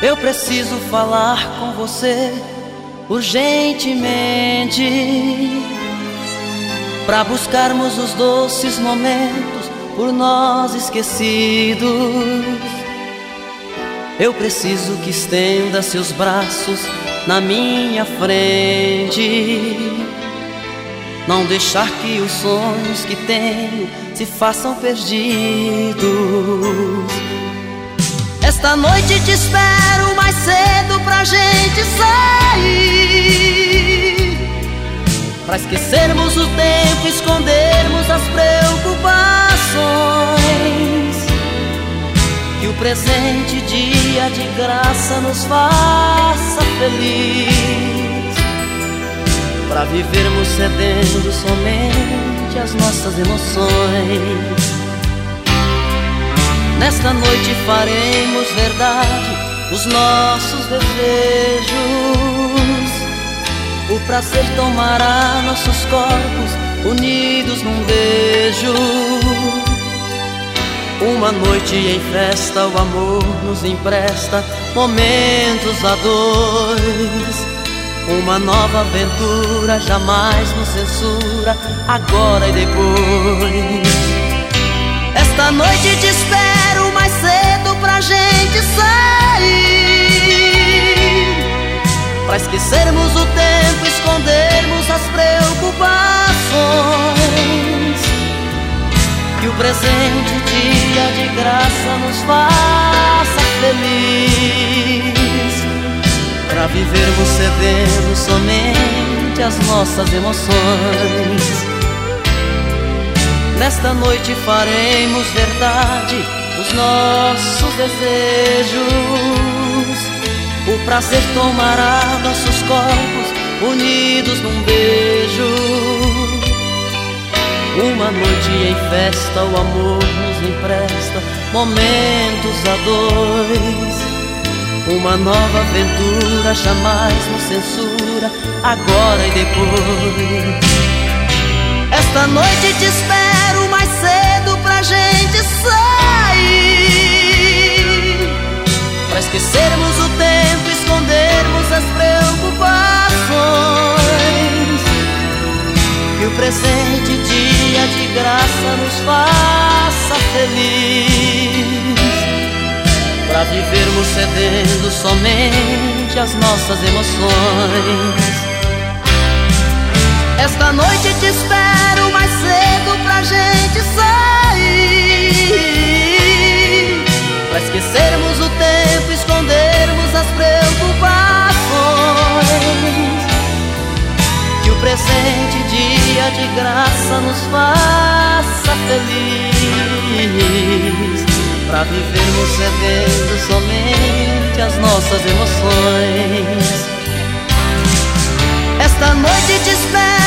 Eu preciso falar com você urgentemente para buscarmos os doces momentos por nós esquecidos. Eu preciso que estenda seus braços na minha frente. Não deixar que os sonhos que tenho se façam perdidos. Esta noite te espero mais cedo pra gente sair. Pra esquecermos o tempo, escondermos as preocupações. Que o presente dia de graça nos faça feliz. Pra vivermos cedendo somente as nossas emoções. Nesta noite faremos verdade os nossos desejos. O prazer tomará nossos corpos unidos num beijo. Uma noite em festa, o amor nos empresta momentos a dois. Uma nova aventura jamais nos censura, agora e depois. Esta noite te espero mais cedo pra gente sair. Pra esquecermos o tempo, escondermos as preocupações. Que o presente dia de graça nos faça feliz. Pra vivermos cedendo somente as nossas emoções. Nesta noite faremos verdade os nossos desejos. O prazer tomará nossos corpos unidos num beijo. Uma noite em festa, o amor nos empresta momentos a dois. Uma nova aventura jamais nos censura, agora e depois. Esta noite te o presente dia de graça nos faça feliz. Pra vivermos cedendo somente as nossas emoções. Esta noite de graça nos faça feliz. Pra vivermos cedendo somente as nossas emoções. Esta noite te espero